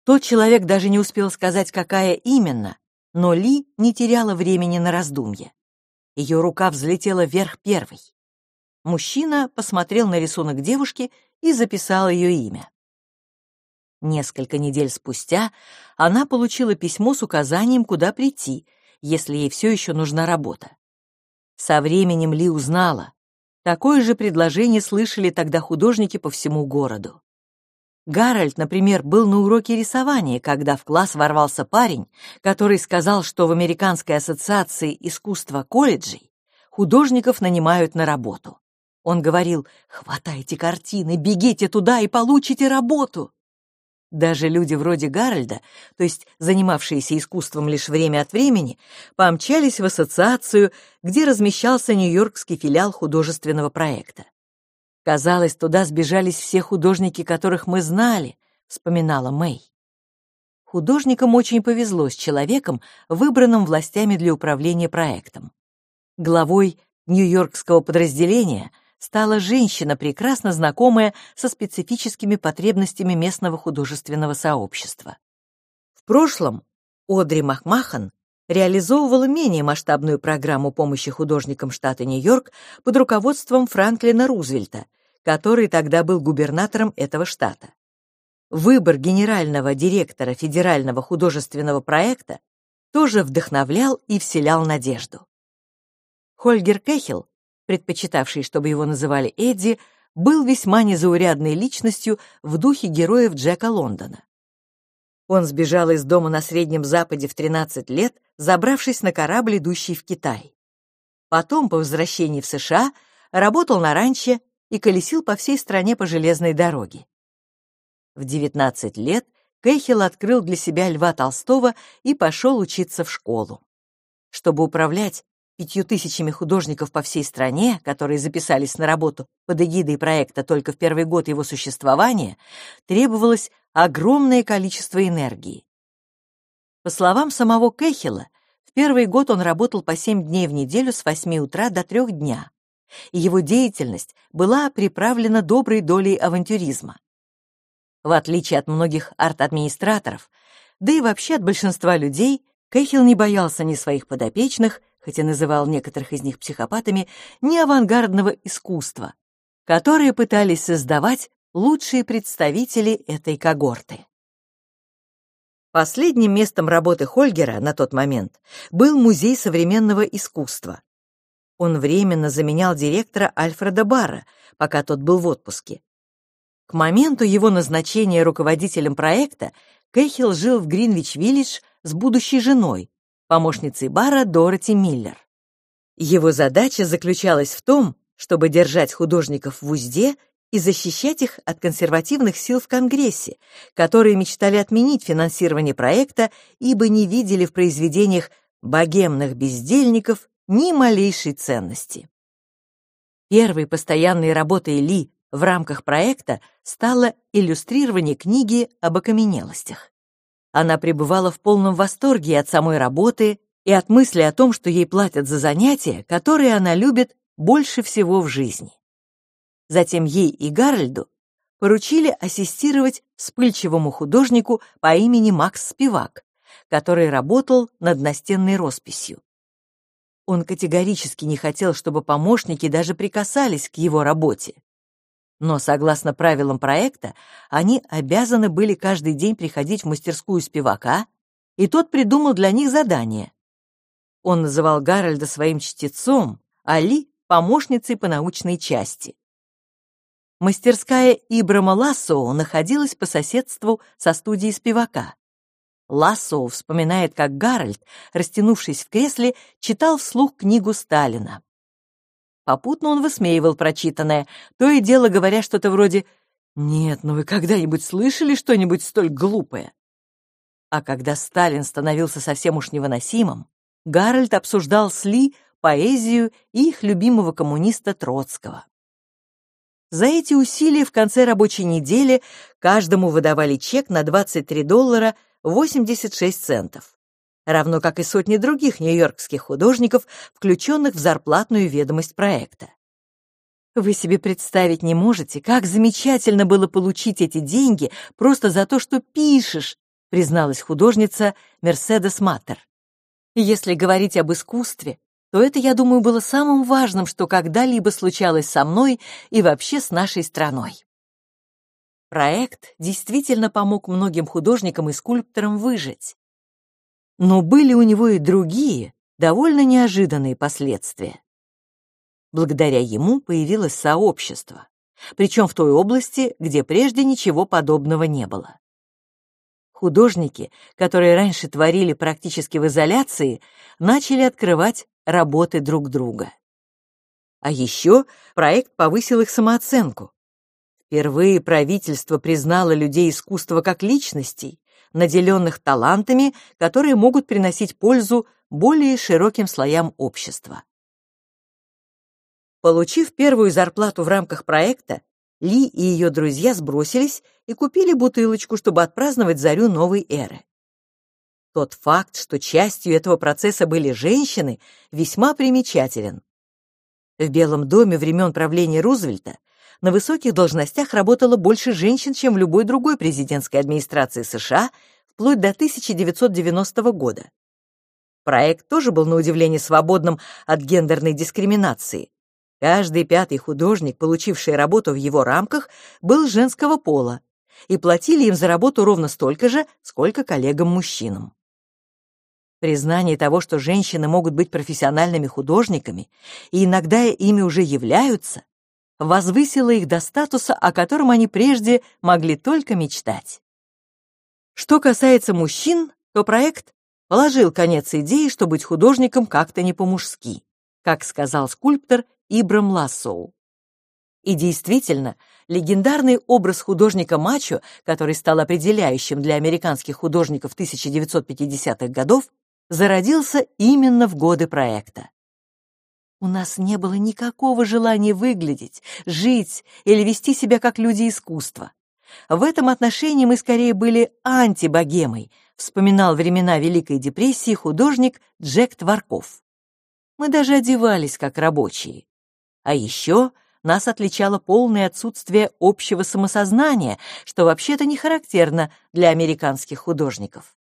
Тот человек даже не успел сказать, какая именно, но Ли не теряла времени на раздумье. Ее рука взлетела вверх первой. Мужчина посмотрел на рисунок девушки и записал ее имя. Несколько недель спустя она получила письмо с указанием, куда прийти, если ей все еще нужна работа. Со временем Ли узнала. Такое же предложение слышали тогда художники по всему городу. Гарольд, например, был на уроке рисования, когда в класс ворвался парень, который сказал, что в Американской ассоциации искусства колледжей художников нанимают на работу. Он говорил «Хватайте картины, бегите туда и получите работу». Даже люди вроде Гарольда, то есть занимавшиеся искусством лишь время от времени, помчались в ассоциацию, где размещался нью-йоркский филиал художественного проекта. Казалось, туда сбежались все художники, которых мы знали, вспоминала Мэй. Художникам очень повезло с человеком, выбранным властями для управления проектом. Главой нью-йоркского подразделения стала женщина, прекрасно знакомая со специфическими потребностями местного художественного сообщества. В прошлом Одри Махмахан реализовывала менее масштабную программу помощи художникам штата Нью-Йорк под руководством Франклина Рузвельта, который тогда был губернатором этого штата. Выбор генерального директора федерального художественного проекта тоже вдохновлял и вселял надежду. Хольгер Кехел, предпочитавший, чтобы его называли Эдди, был весьма незаурядной личностью в духе героев Джека Лондона. Он сбежал из дома на Среднем Западе в 13 лет, забравшись на корабль, идущий в Китай. Потом, по возвращении в США, работал на ранче и колесил по всей стране по железной дороге. В 19 лет Кейхел открыл для себя Льва Толстого и пошел учиться в школу. Чтобы управлять, пятью тысячами художников по всей стране, которые записались на работу под эгидой проекта только в первый год его существования, требовалось огромное количество энергии. По словам самого Кэхила, в первый год он работал по 7 дней в неделю с 8 утра до 3 дня, и его деятельность была приправлена доброй долей авантюризма. В отличие от многих арт-администраторов, да и вообще от большинства людей, Кэхилл не боялся ни своих подопечных, хотя называл некоторых из них психопатами, ни авангардного искусства, которые пытались создавать лучшие представители этой когорты. Последним местом работы Хольгера на тот момент был Музей современного искусства. Он временно заменял директора Альфреда Барра, пока тот был в отпуске. К моменту его назначения руководителем проекта Кэхилл жил в Гринвич-Виллидж с будущей женой, помощницей Бара Дороти Миллер. Его задача заключалась в том, чтобы держать художников в узде и защищать их от консервативных сил в Конгрессе, которые мечтали отменить финансирование проекта, ибо не видели в произведениях богемных бездельников ни малейшей ценности. Первой постоянной работой Ли в рамках проекта стало иллюстрирование книги об окаменелостях. Она пребывала в полном восторге от самой работы и от мысли о том, что ей платят за занятия, которые она любит больше всего в жизни. Затем ей и Гарольду поручили ассистировать вспыльчивому художнику по имени Макс Спивак, который работал над настенной росписью. Он категорически не хотел, чтобы помощники даже прикасались к его работе. Но, согласно правилам проекта, они обязаны были каждый день приходить в мастерскую Спивака, и тот придумал для них задание. Он называл Гарольда своим чтецом, а Ли — помощницей по научной части. Мастерская Ибрама Лассоу находилась по соседству со студией Спивака. Лассоу вспоминает, как Гарольд, растянувшись в кресле, читал вслух книгу Сталина. Попутно он высмеивал прочитанное, то и дело говоря что-то вроде «Нет, ну вы когда-нибудь слышали что-нибудь столь глупое?» А когда Сталин становился совсем уж невыносимым, Гарольд обсуждал с Ли поэзию и их любимого коммуниста Троцкого. За эти усилия в конце рабочей недели каждому выдавали чек на 23 доллара 86 центов, равно как и сотни других нью-йоркских художников, включенных в зарплатную ведомость проекта. Вы себе представить не можете, как замечательно было получить эти деньги просто за то, что пишешь, призналась художница Мерседес Маттер. Если говорить об искусстве, то это, я думаю, было самым важным, что когда-либо случалось со мной и вообще с нашей страной. Проект действительно помог многим художникам и скульпторам выжить. Но были у него и другие, довольно неожиданные последствия. Благодаря ему появилось сообщество, причем в той области, где прежде ничего подобного не было. Художники, которые раньше творили практически в изоляции, начали открывать работы друг друга. А еще проект повысил их самооценку. Впервые правительство признало людей искусства как личностей, наделенных талантами, которые могут приносить пользу более широким слоям общества. Получив первую зарплату в рамках проекта, Ли и ее друзья сбросились и купили бутылочку, чтобы отпраздновать зарю новой эры. Тот факт, что частью этого процесса были женщины, весьма примечателен. В Белом доме времен правления Рузвельта на высоких должностях работало больше женщин, чем в любой другой президентской администрации США вплоть до 1990 года. Проект тоже был на удивление свободным от гендерной дискриминации. Каждый пятый художник, получивший работу в его рамках, был женского пола, и платили им за работу ровно столько же, сколько коллегам-мужчинам. Признание того, что женщины могут быть профессиональными художниками, и иногда ими уже являются, возвысило их до статуса, о котором они прежде могли только мечтать. Что касается мужчин, то проект положил конец идее, что быть художником как-то не по-мужски, как сказал скульптор Ибрам Лассоу. И действительно, легендарный образ художника-мачо, который стал определяющим для американских художников 1950-х годов, зародился именно в годы проекта. У нас не было никакого желания выглядеть, жить или вести себя как люди искусства. В этом отношении мы скорее были антибогемой, вспоминал времена Великой депрессии художник Джек Тварков. Мы даже одевались как рабочие. А еще нас отличало полное отсутствие общего самосознания, что вообще-то не характерно для американских художников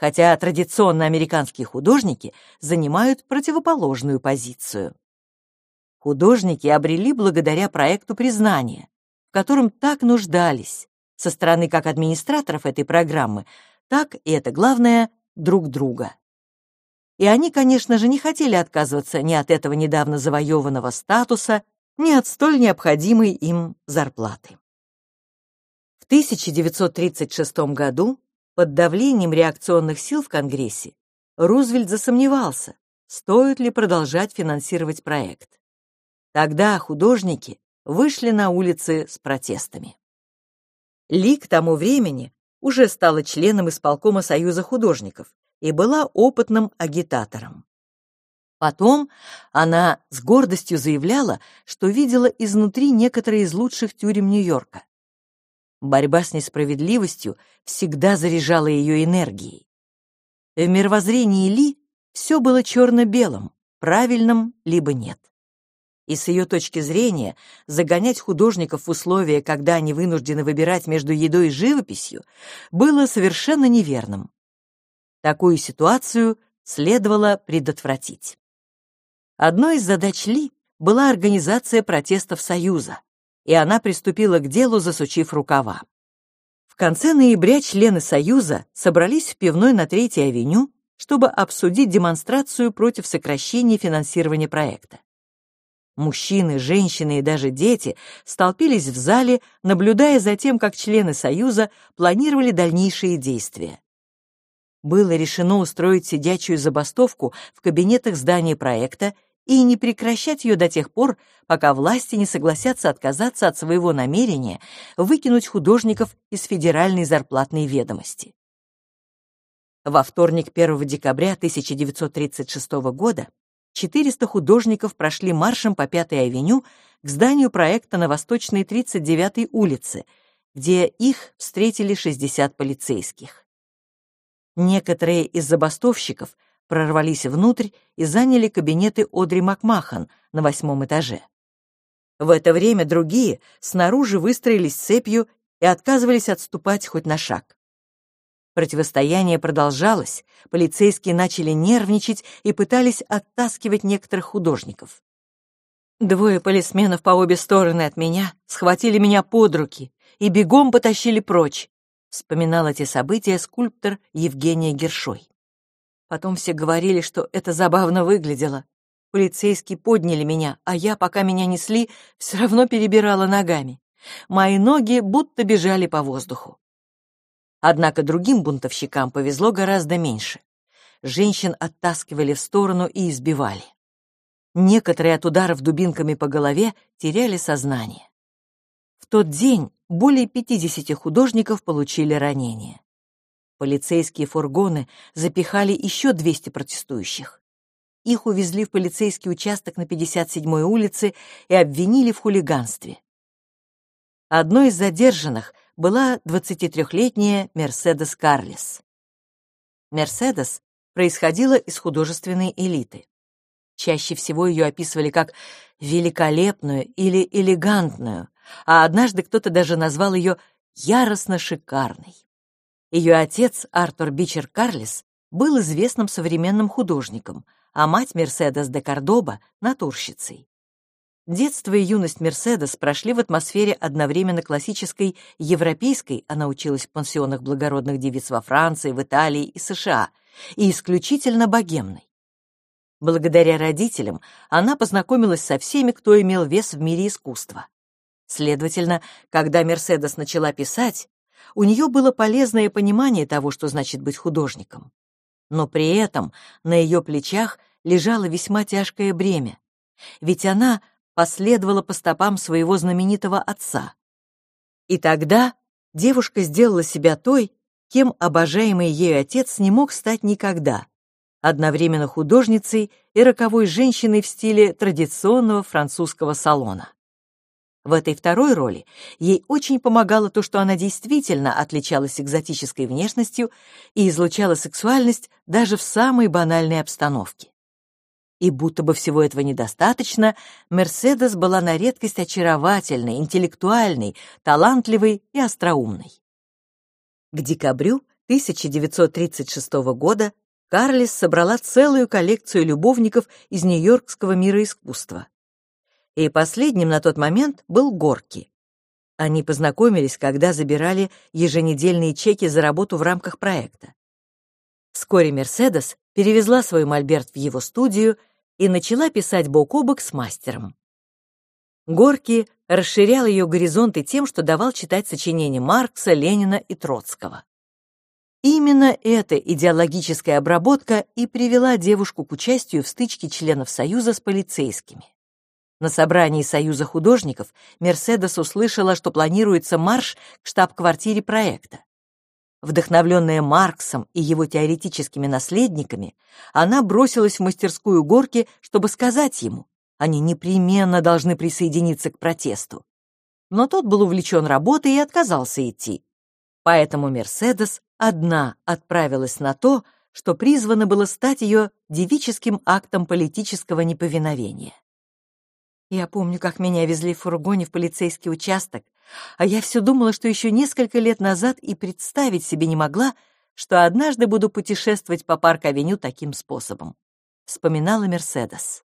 хотя традиционно американские художники занимают противоположную позицию. Художники обрели благодаря проекту признания, в котором так нуждались со стороны как администраторов этой программы, так и, это главное, друг друга. И они, конечно же, не хотели отказываться ни от этого недавно завоеванного статуса, ни от столь необходимой им зарплаты. В 1936 году под давлением реакционных сил в Конгрессе Рузвельт засомневался, стоит ли продолжать финансировать проект. Тогда художники вышли на улицы с протестами. Ли к тому времени уже стала членом исполкома Союза художников и была опытным агитатором. Потом она с гордостью заявляла, что видела изнутри некоторые из лучших тюрем Нью-Йорка. Борьба с несправедливостью всегда заряжала ее энергией. В мировоззрении Ли все было черно-белым, правильным либо нет. И с ее точки зрения загонять художников в условия, когда они вынуждены выбирать между едой и живописью, было совершенно неверным. Такую ситуацию следовало предотвратить. Одной из задач Ли была организация протестов Союза и она приступила к делу, засучив рукава. В конце ноября члены Союза собрались в пивной на Третьей авеню, чтобы обсудить демонстрацию против сокращения финансирования проекта. Мужчины, женщины и даже дети столпились в зале, наблюдая за тем, как члены Союза планировали дальнейшие действия. Было решено устроить сидячую забастовку в кабинетах здания проекта и не прекращать ее до тех пор, пока власти не согласятся отказаться от своего намерения выкинуть художников из федеральной зарплатной ведомости. Во вторник 1 декабря 1936 года 400 художников прошли маршем по Пятой авеню к зданию проекта на Восточной 39-й улице, где их встретили 60 полицейских. Некоторые из забастовщиков – прорвались внутрь и заняли кабинеты Одри Макмахан на восьмом этаже. В это время другие снаружи выстроились цепью и отказывались отступать хоть на шаг. Противостояние продолжалось, полицейские начали нервничать и пытались оттаскивать некоторых художников. Двое полисменов по обе стороны от меня схватили меня под руки и бегом потащили прочь, вспоминал эти события скульптор Евгения Гершой. Потом все говорили, что это забавно выглядело. Полицейские подняли меня, а я, пока меня несли, все равно перебирала ногами. Мои ноги будто бежали по воздуху. Однако другим бунтовщикам повезло гораздо меньше. Женщин оттаскивали в сторону и избивали. Некоторые от ударов дубинками по голове теряли сознание. В тот день более 50 художников получили ранения. Полицейские фургоны запихали еще 200 протестующих. Их увезли в полицейский участок на 57-й улице и обвинили в хулиганстве. Одной из задержанных была 23-летняя Мерседес Карлес. Мерседес происходила из художественной элиты. Чаще всего ее описывали как великолепную или элегантную, а однажды кто-то даже назвал ее яростно шикарной. Ее отец, Артур Бичер Карлис, был известным современным художником, а мать Мерседес де Кордоба — натурщицей. Детство и юность Мерседес прошли в атмосфере одновременно классической европейской, она училась в пансионах благородных девиц во Франции, в Италии и США, и исключительно богемной. Благодаря родителям она познакомилась со всеми, кто имел вес в мире искусства. Следовательно, когда Мерседес начала писать, у нее было полезное понимание того, что значит быть художником. Но при этом на ее плечах лежало весьма тяжкое бремя, ведь она последовала по стопам своего знаменитого отца. И тогда девушка сделала себя той, кем обожаемый ею отец не мог стать никогда одновременно художницей и роковой женщиной в стиле традиционного французского салона. В этой второй роли ей очень помогало то, что она действительно отличалась экзотической внешностью и излучала сексуальность даже в самой банальной обстановке. И будто бы всего этого недостаточно, Мерседес была на редкость очаровательной, интеллектуальной, талантливой и остроумной. К декабрю 1936 года Карлис собрала целую коллекцию любовников из нью-йоркского мира искусства. И последним на тот момент был Горки. Они познакомились, когда забирали еженедельные чеки за работу в рамках проекта. Вскоре Мерседес перевезла свой мольберт в его студию и начала писать бок о бок с мастером. Горки расширял ее горизонты тем, что давал читать сочинения Маркса, Ленина и Троцкого. Именно эта идеологическая обработка и привела девушку к участию в стычке членов Союза с полицейскими. На собрании Союза художников Мерседес услышала, что планируется марш к штаб-квартире проекта. Вдохновленная Марксом и его теоретическими наследниками, она бросилась в мастерскую горки, чтобы сказать ему, они непременно должны присоединиться к протесту. Но тот был увлечен работой и отказался идти. Поэтому Мерседес одна отправилась на то, что призвано было стать ее девическим актом политического неповиновения. Я помню, как меня везли в фургоне в полицейский участок, а я все думала, что еще несколько лет назад и представить себе не могла, что однажды буду путешествовать по парк-авеню таким способом. Вспоминала Мерседес.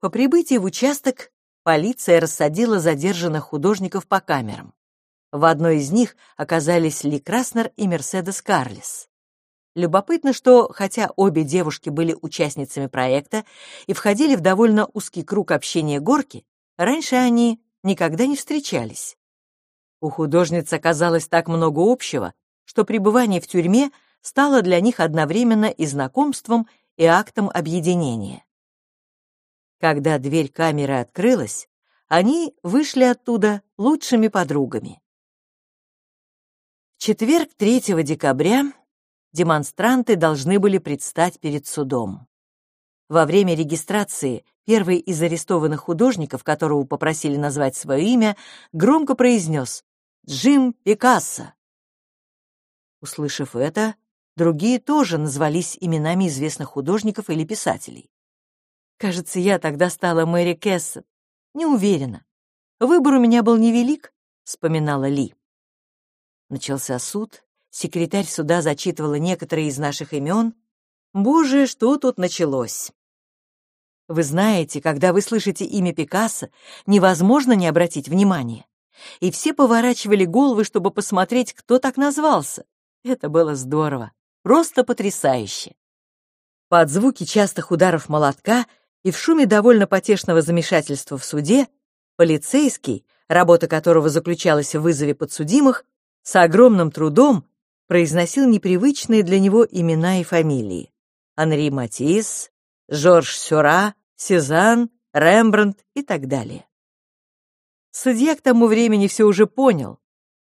По прибытии в участок полиция рассадила задержанных художников по камерам. В одной из них оказались Ли Краснер и Мерседес Карлис. Любопытно, что, хотя обе девушки были участницами проекта и входили в довольно узкий круг общения горки, раньше они никогда не встречались. У художниц оказалось так много общего, что пребывание в тюрьме стало для них одновременно и знакомством, и актом объединения. Когда дверь камеры открылась, они вышли оттуда лучшими подругами. В четверг 3 декабря демонстранты должны были предстать перед судом. Во время регистрации Первый из арестованных художников, которого попросили назвать свое имя, громко произнес «Джим Пикассо». Услышав это, другие тоже назвались именами известных художников или писателей. Кажется, я тогда стала Мэри Кэссет. Не уверена. Выбор у меня был невелик, вспоминала Ли. Начался суд, секретарь суда зачитывала некоторые из наших имен. Боже, что тут началось! Вы знаете, когда вы слышите имя Пикассо, невозможно не обратить внимания. И все поворачивали головы, чтобы посмотреть, кто так назвался. Это было здорово, просто потрясающе. Под звуки частых ударов молотка и в шуме довольно потешного замешательства в суде полицейский, работа которого заключалась в вызове подсудимых, с огромным трудом произносил непривычные для него имена и фамилии. Анри Матис, Жорж Сюра, Сезанн, Рембрандт и так далее. Судья к тому времени все уже понял,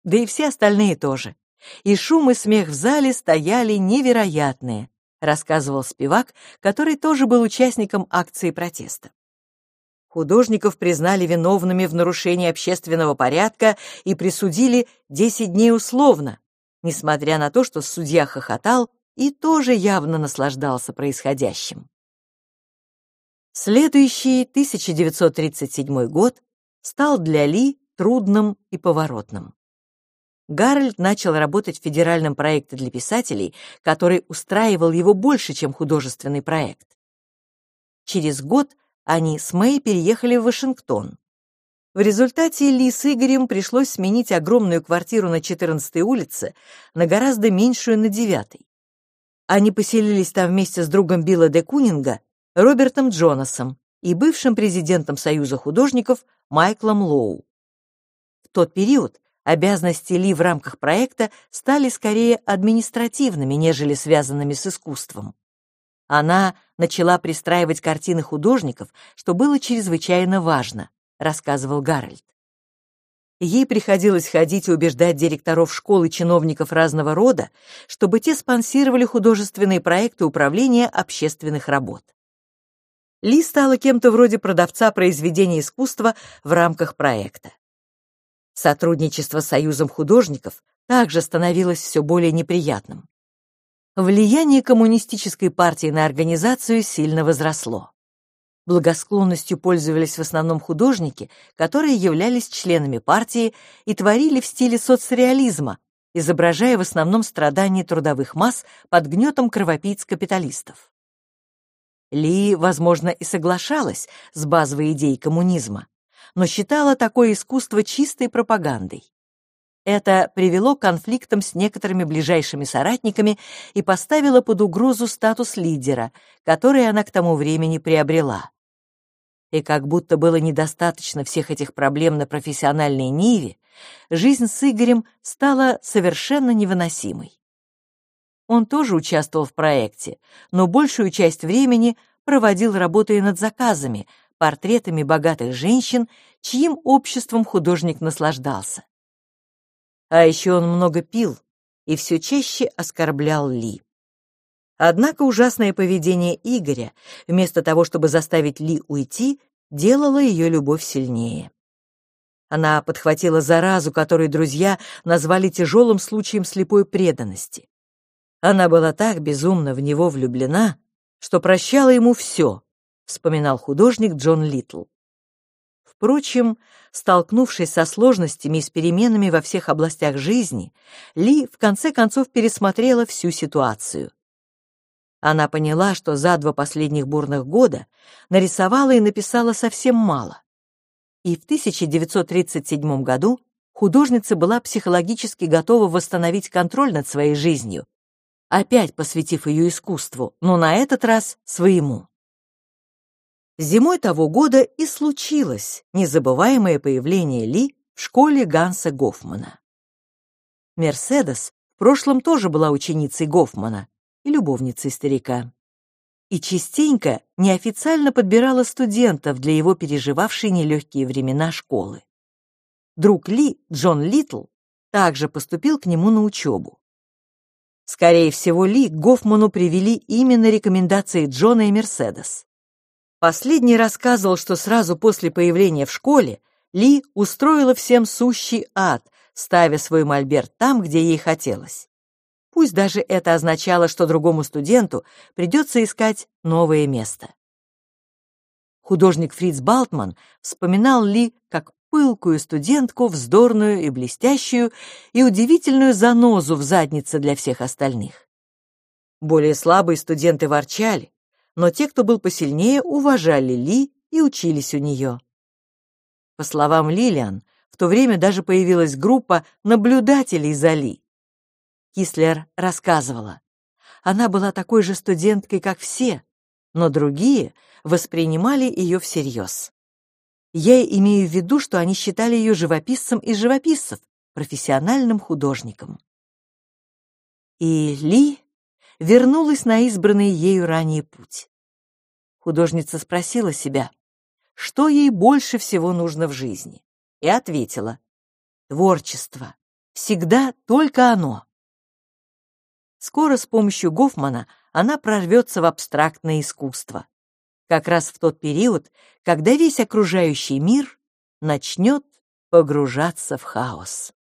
да и все остальные тоже. И шум и смех в зале стояли невероятные, рассказывал спевак, который тоже был участником акции протеста. Художников признали виновными в нарушении общественного порядка и присудили 10 дней условно, несмотря на то, что судья хохотал и тоже явно наслаждался происходящим. Следующий, 1937 год, стал для Ли трудным и поворотным. Гарольд начал работать в федеральном проекте для писателей, который устраивал его больше, чем художественный проект. Через год они с Мэй переехали в Вашингтон. В результате Ли с Игорем пришлось сменить огромную квартиру на 14-й улице на гораздо меньшую на 9-й. Они поселились там вместе с другом Билла де Кунинга Робертом Джонасом и бывшим президентом Союза художников Майклом Лоу. В тот период обязанности Ли в рамках проекта стали скорее административными, нежели связанными с искусством. Она начала пристраивать картины художников, что было чрезвычайно важно, рассказывал Гарольд. ей приходилось ходить и убеждать директоров школ и чиновников разного рода, чтобы те спонсировали художественные проекты управления общественных работ. Ли стала кем-то вроде продавца произведений искусства в рамках проекта. Сотрудничество с Союзом художников также становилось все более неприятным. Влияние коммунистической партии на организацию сильно возросло. Благосклонностью пользовались в основном художники, которые являлись членами партии и творили в стиле соцреализма, изображая в основном страдания трудовых масс под гнетом кровопийц-капиталистов. Ли, возможно, и соглашалась с базовой идеей коммунизма, но считала такое искусство чистой пропагандой. Это привело к конфликтам с некоторыми ближайшими соратниками и поставило под угрозу статус лидера, который она к тому времени приобрела. И как будто было недостаточно всех этих проблем на профессиональной ниве, жизнь с Игорем стала совершенно невыносимой. Он тоже участвовал в проекте, но большую часть времени проводил работая над заказами, портретами богатых женщин, чьим обществом художник наслаждался. А еще он много пил и все чаще оскорблял Ли. Однако ужасное поведение Игоря, вместо того, чтобы заставить Ли уйти, делало ее любовь сильнее. Она подхватила заразу, которую друзья назвали тяжелым случаем слепой преданности. Она была так безумно в него влюблена, что прощала ему все, вспоминал художник Джон Литл. Впрочем, столкнувшись со сложностями и с переменами во всех областях жизни, Ли в конце концов пересмотрела всю ситуацию. Она поняла, что за два последних бурных года нарисовала и написала совсем мало. И в 1937 году художница была психологически готова восстановить контроль над своей жизнью, опять посвятив ее искусству, но на этот раз своему. Зимой того года и случилось незабываемое появление Ли в школе Ганса Гофмана. Мерседес в прошлом тоже была ученицей Гофмана и любовницей старика. И частенько неофициально подбирала студентов для его переживавшей нелегкие времена школы. Друг Ли, Джон Литл, также поступил к нему на учебу. Скорее всего, Ли к Гофману привели именно рекомендации Джона и Мерседес. Последний рассказывал, что сразу после появления в школе Ли устроила всем сущий ад, ставя свой мольберт там, где ей хотелось. Пусть даже это означало, что другому студенту придется искать новое место. Художник Фриц Балтман вспоминал Ли как пылкую студентку, вздорную и блестящую, и удивительную занозу в заднице для всех остальных. Более слабые студенты ворчали, но те, кто был посильнее, уважали Ли и учились у нее. По словам Лилиан, в то время даже появилась группа наблюдателей за Ли. Кислер рассказывала. Она была такой же студенткой, как все, но другие воспринимали ее всерьез. Я имею в виду, что они считали ее живописцем из живописцев, профессиональным художником. И Ли вернулась на избранный ею ранее путь. Художница спросила себя, что ей больше всего нужно в жизни, и ответила: творчество. Всегда только оно. Скоро с помощью Гофмана она прорвется в абстрактное искусство. Как раз в тот период, когда весь окружающий мир начнет погружаться в хаос.